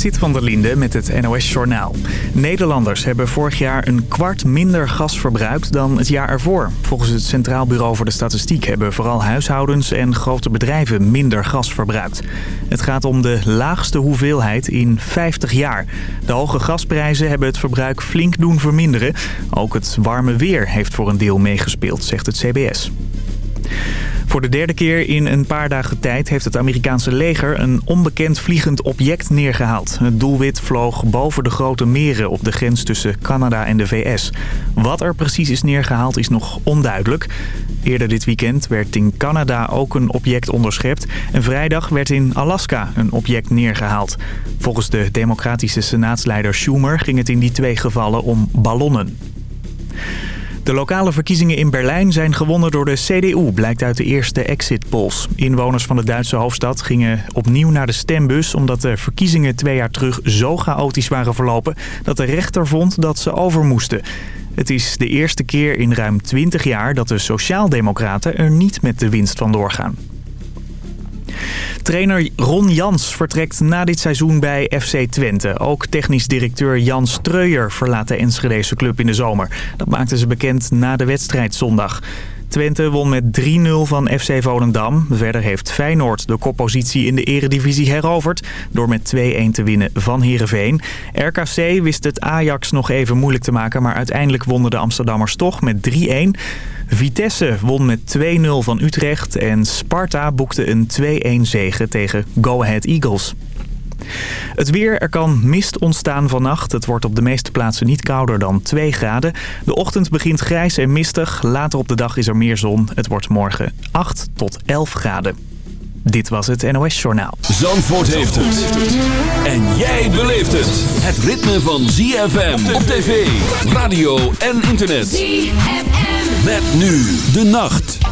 Zit van der Linde met het NOS-journaal. Nederlanders hebben vorig jaar een kwart minder gas verbruikt dan het jaar ervoor. Volgens het Centraal Bureau voor de Statistiek hebben vooral huishoudens en grote bedrijven minder gas verbruikt. Het gaat om de laagste hoeveelheid in 50 jaar. De hoge gasprijzen hebben het verbruik flink doen verminderen. Ook het warme weer heeft voor een deel meegespeeld, zegt het CBS. Voor de derde keer in een paar dagen tijd heeft het Amerikaanse leger een onbekend vliegend object neergehaald. Het doelwit vloog boven de grote meren op de grens tussen Canada en de VS. Wat er precies is neergehaald is nog onduidelijk. Eerder dit weekend werd in Canada ook een object onderschept. En vrijdag werd in Alaska een object neergehaald. Volgens de democratische senaatsleider Schumer ging het in die twee gevallen om ballonnen. De lokale verkiezingen in Berlijn zijn gewonnen door de CDU, blijkt uit de eerste exit polls. Inwoners van de Duitse hoofdstad gingen opnieuw naar de stembus... omdat de verkiezingen twee jaar terug zo chaotisch waren verlopen... dat de rechter vond dat ze over moesten. Het is de eerste keer in ruim 20 jaar dat de Sociaaldemocraten er niet met de winst van doorgaan. Trainer Ron Jans vertrekt na dit seizoen bij FC Twente. Ook technisch directeur Jan Streuer verlaat de Enschedese club in de zomer. Dat maakten ze bekend na de wedstrijd zondag. Twente won met 3-0 van FC Volendam. Verder heeft Feyenoord de koppositie in de eredivisie heroverd... door met 2-1 te winnen van Heerenveen. RKC wist het Ajax nog even moeilijk te maken... maar uiteindelijk wonnen de Amsterdammers toch met 3-1. Vitesse won met 2-0 van Utrecht en Sparta boekte een 2-1 zege tegen Go Ahead Eagles. Het weer, er kan mist ontstaan vannacht. Het wordt op de meeste plaatsen niet kouder dan 2 graden. De ochtend begint grijs en mistig. Later op de dag is er meer zon. Het wordt morgen 8 tot 11 graden. Dit was het NOS Journaal. Zandvoort heeft het. En jij beleeft het. Het ritme van ZFM op tv, radio en internet. ZFM. Met nu de nacht.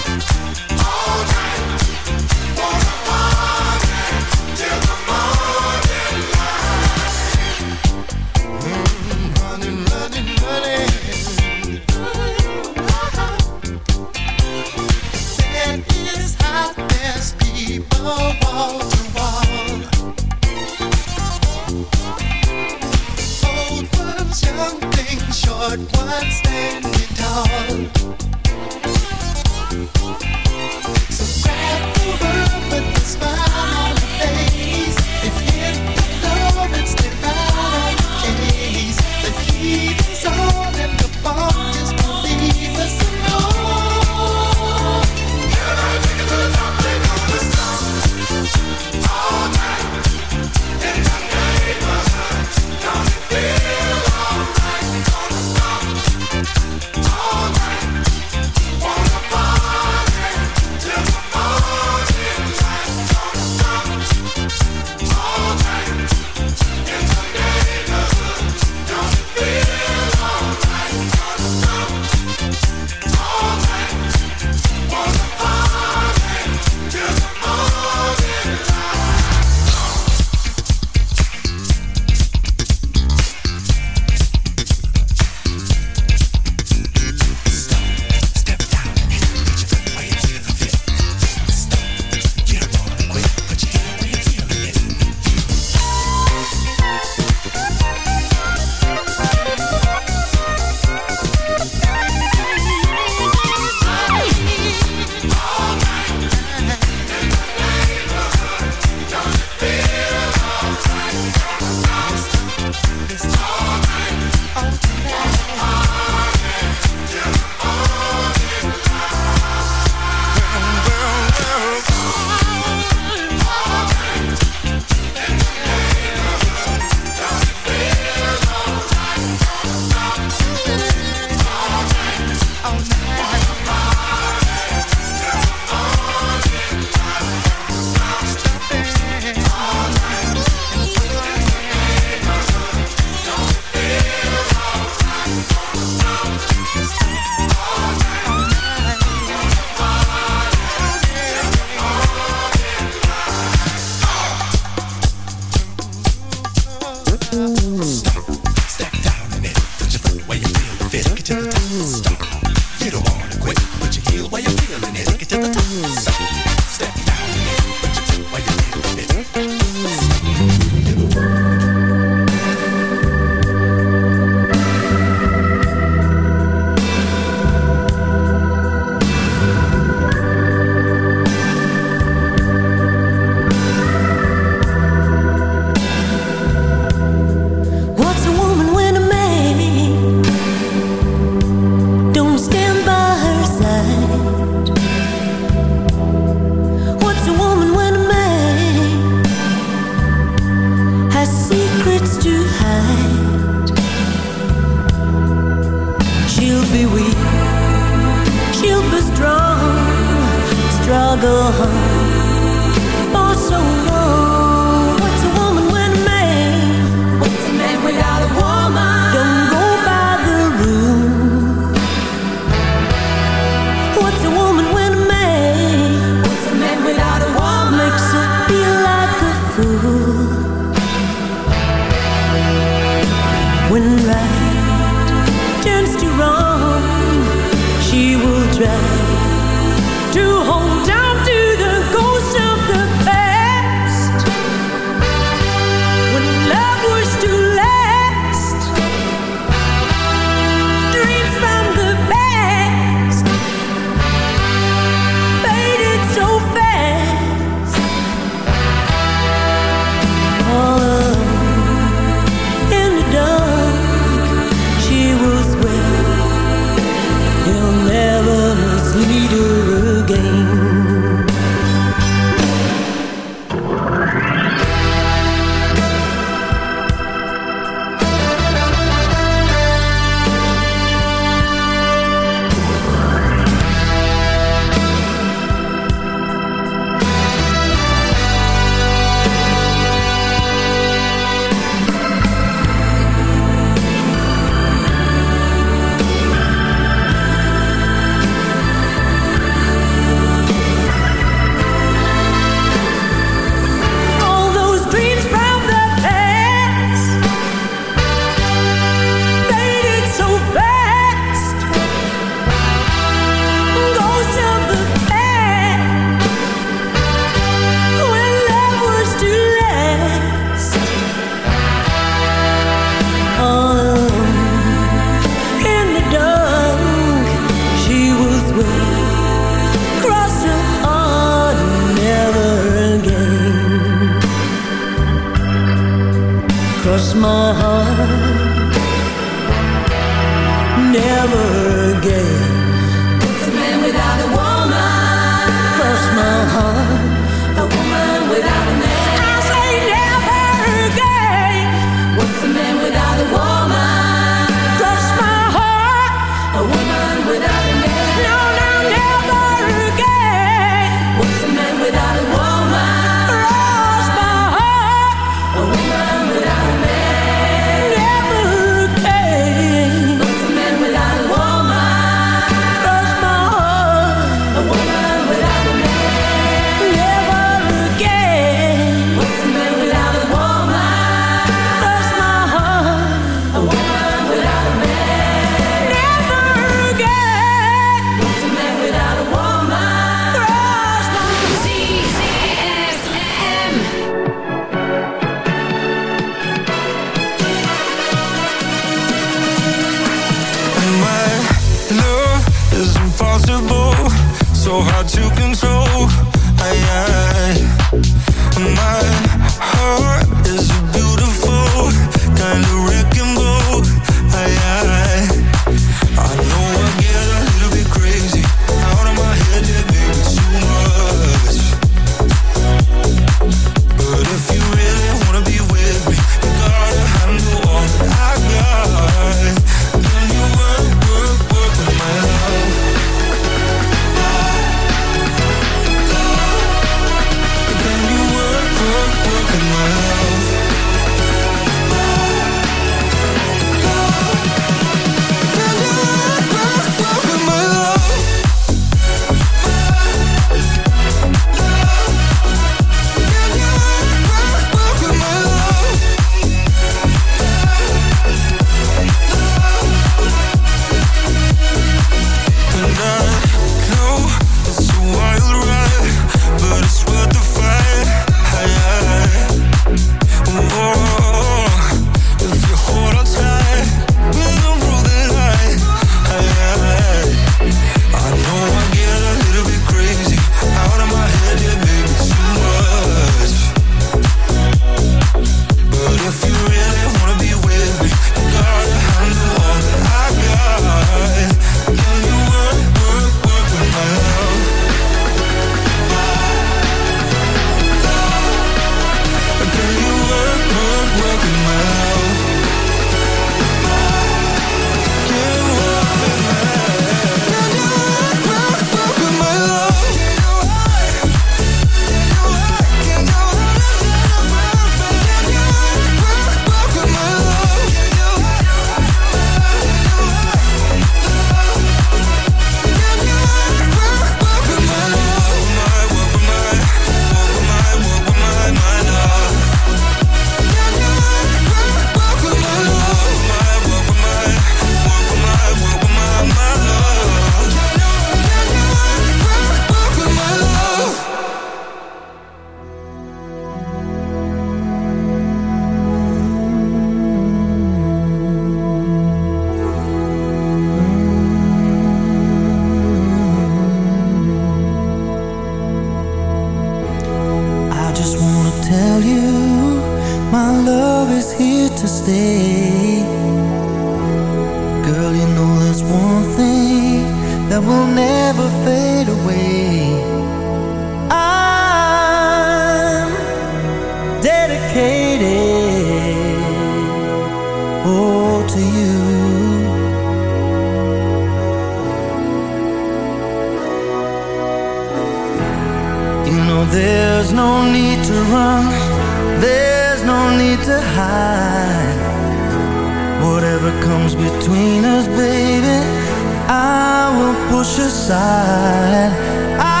push aside. I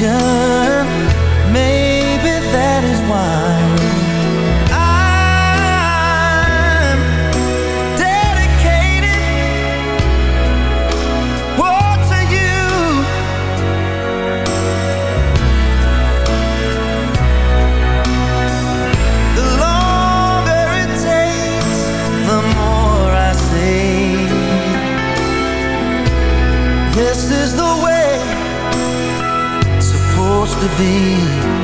question. To be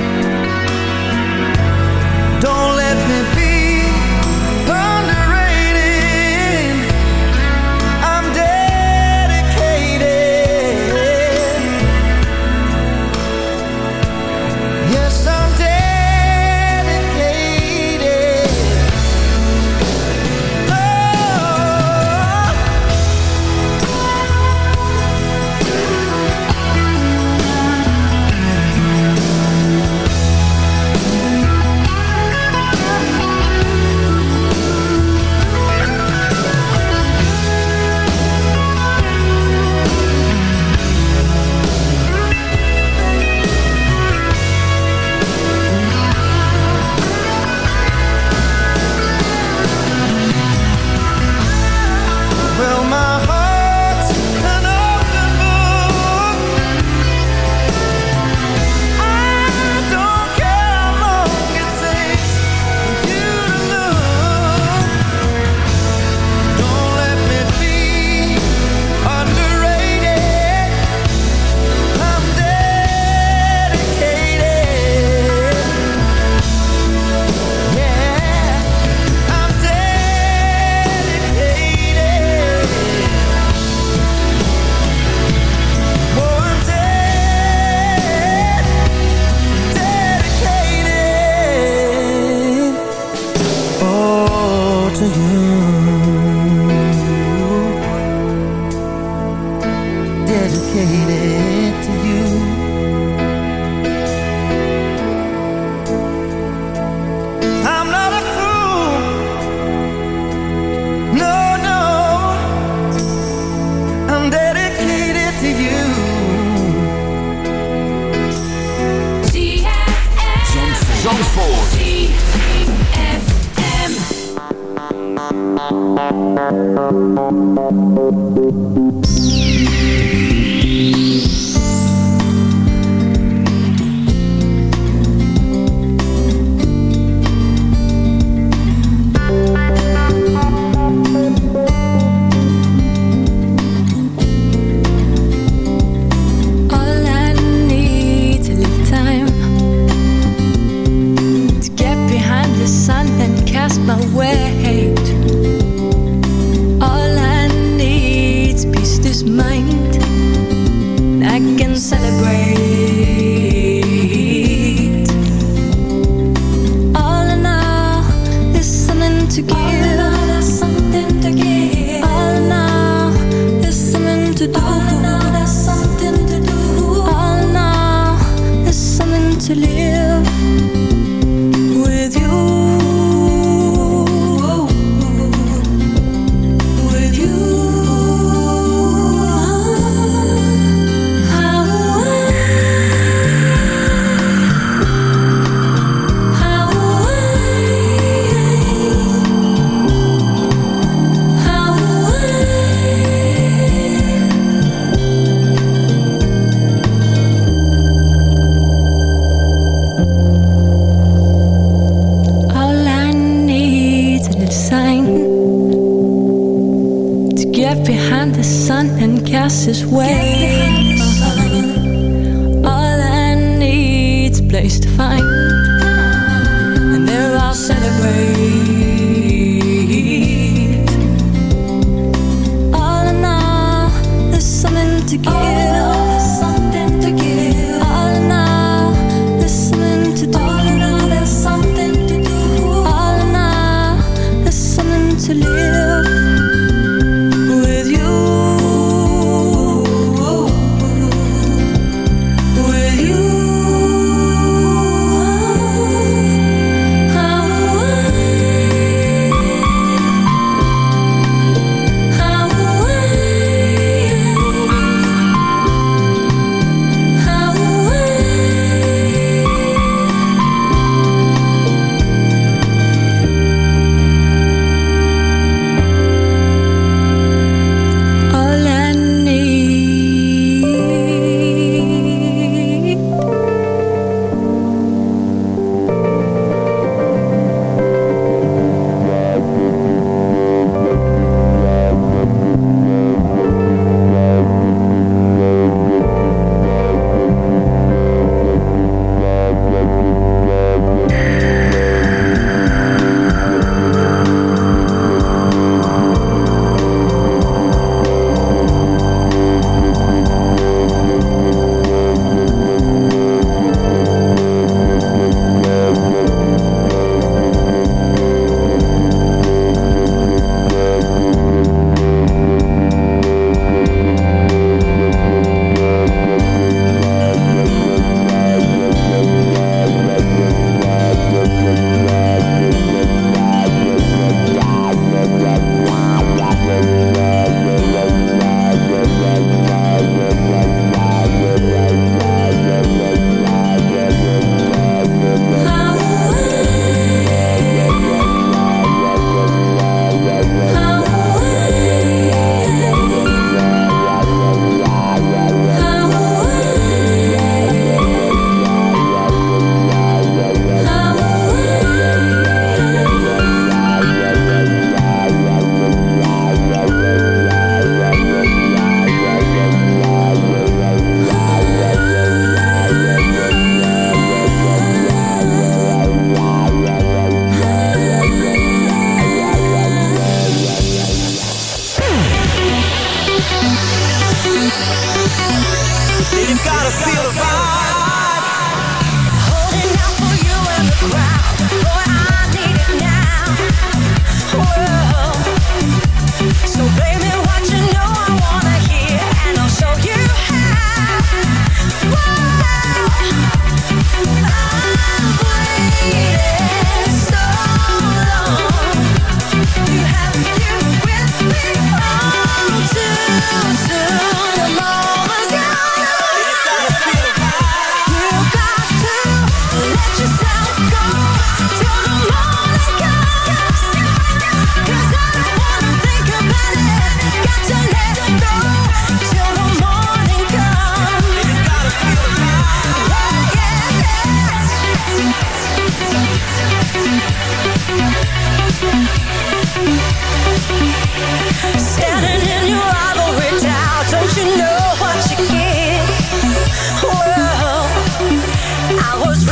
place to find. And they're all celebrating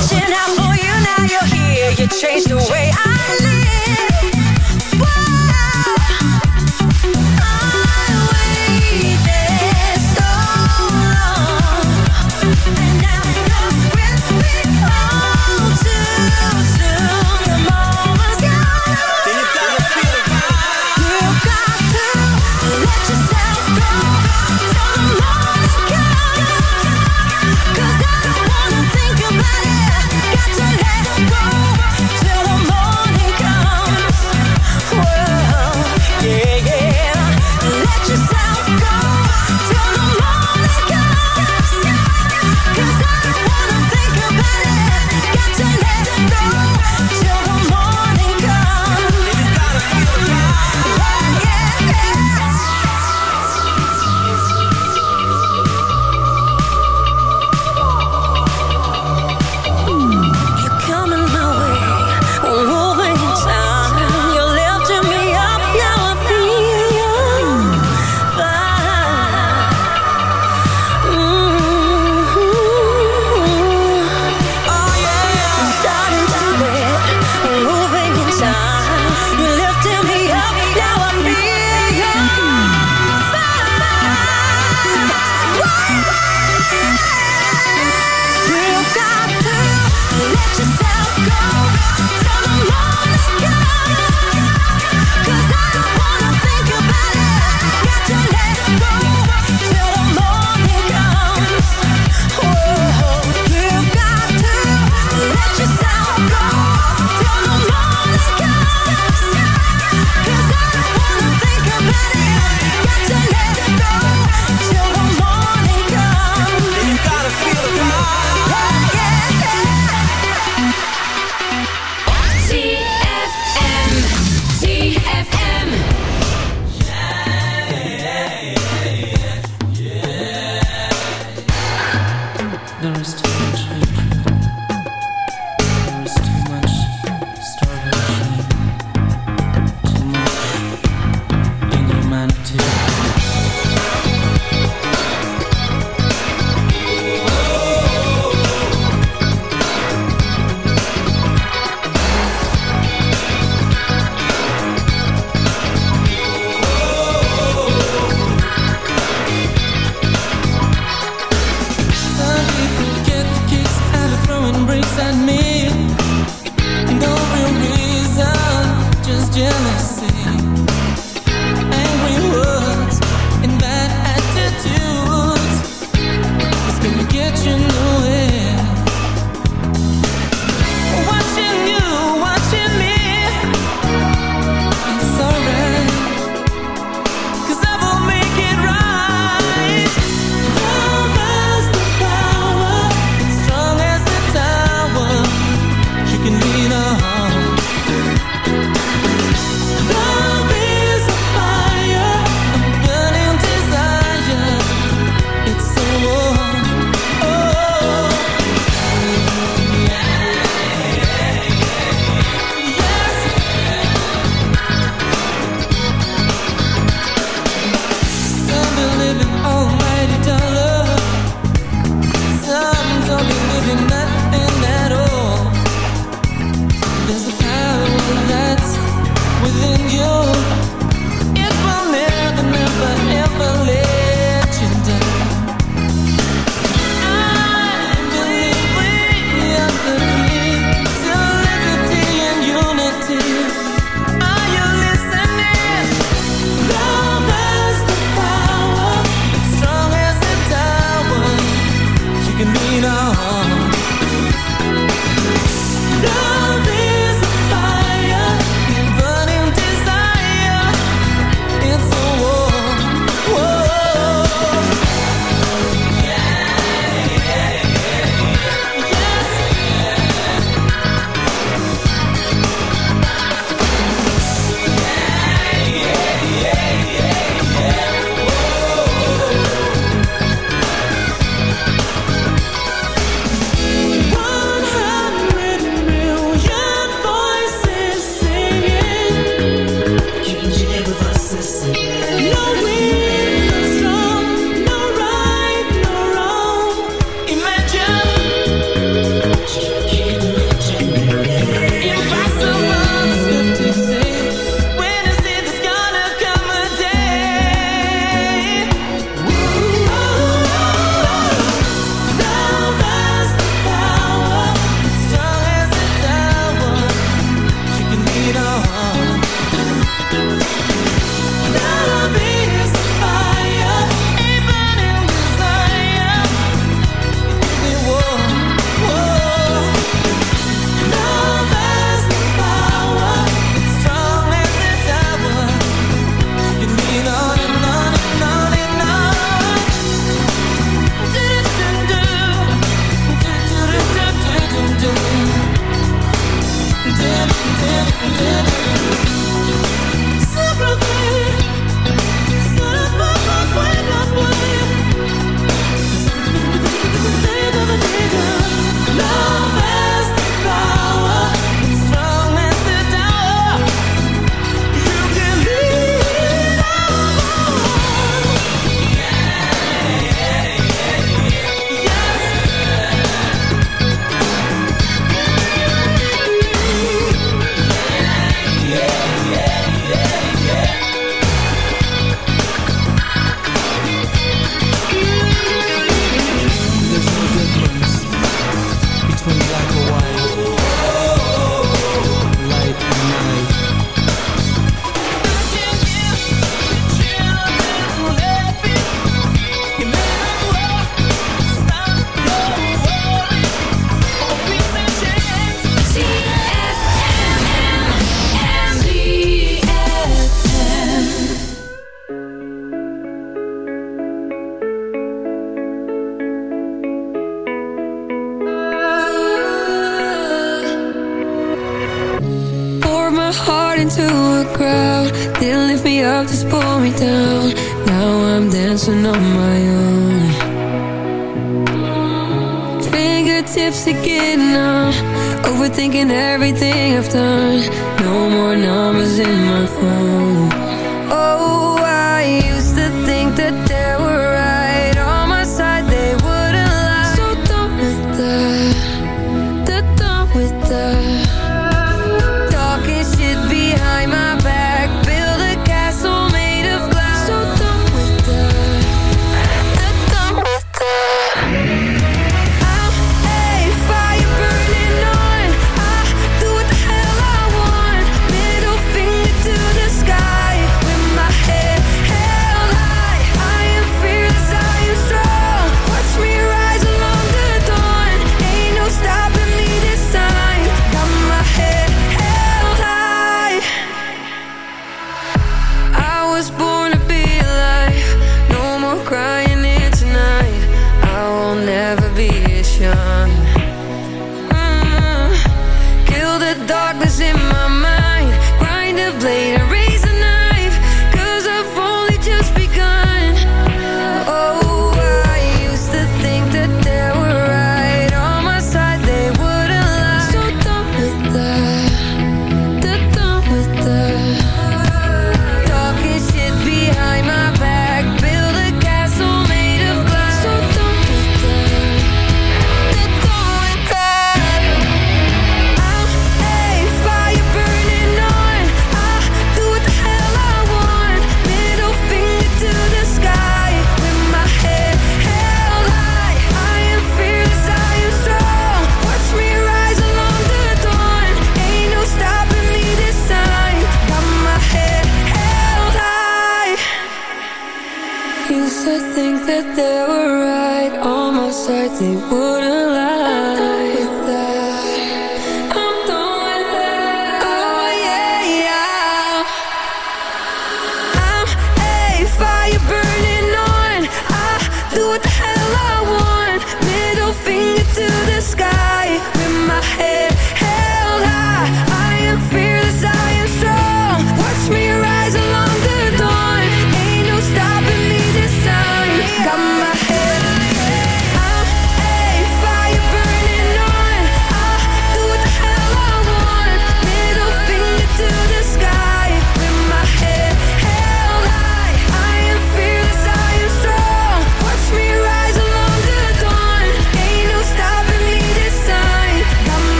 Searching out for you, now you're here. You changed the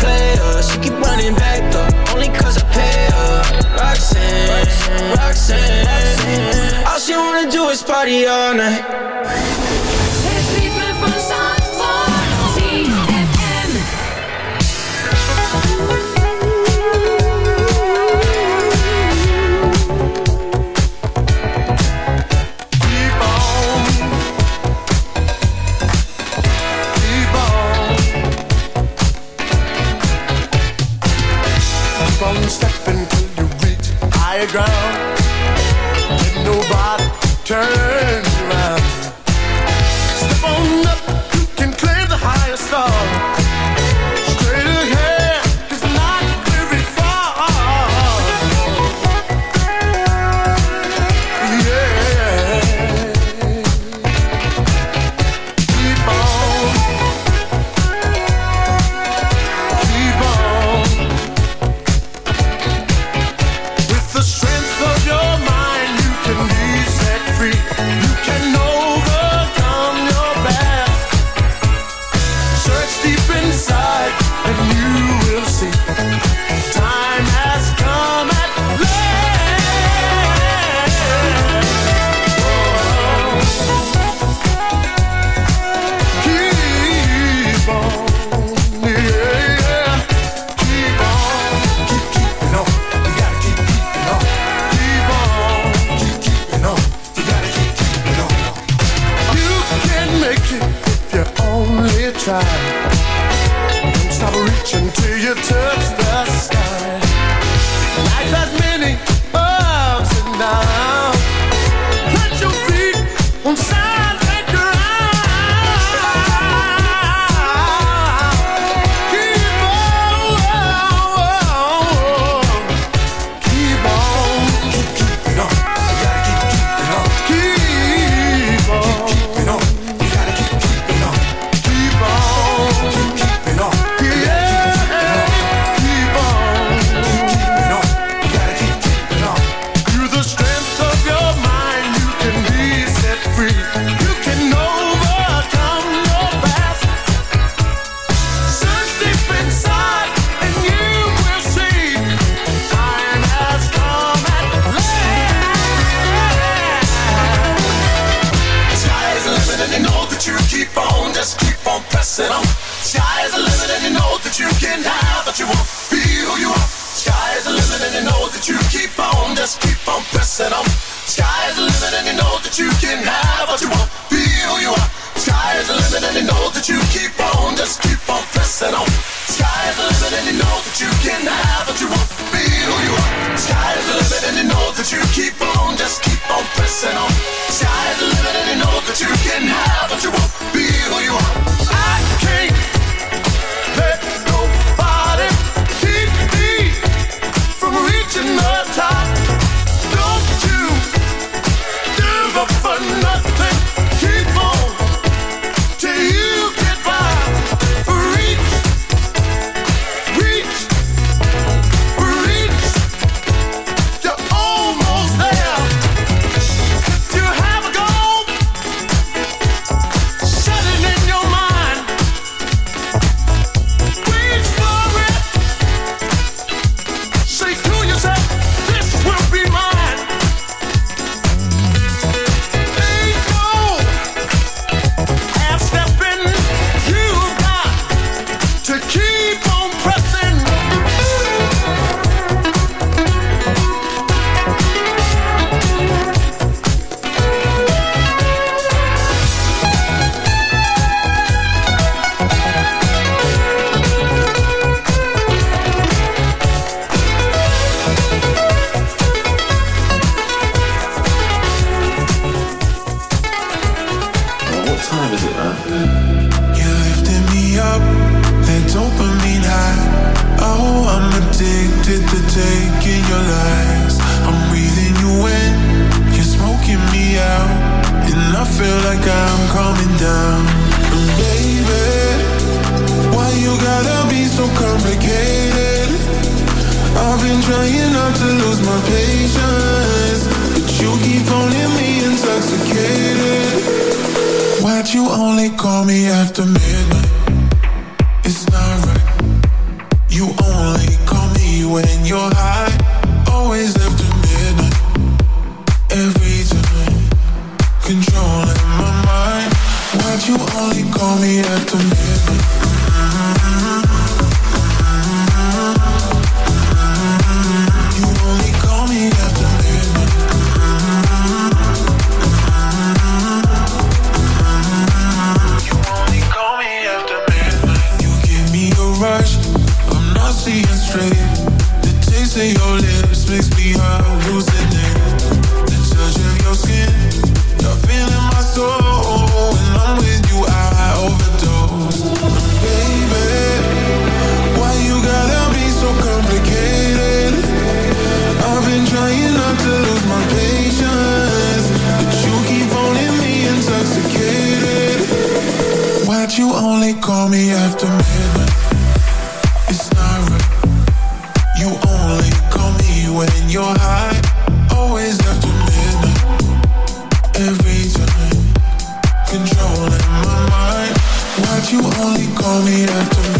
player. She keep running back though, only cause I pay her. Roxanne, Roxanne, Roxanne. All she wanna do is party all night. like higher ground. And nobody turns around? me after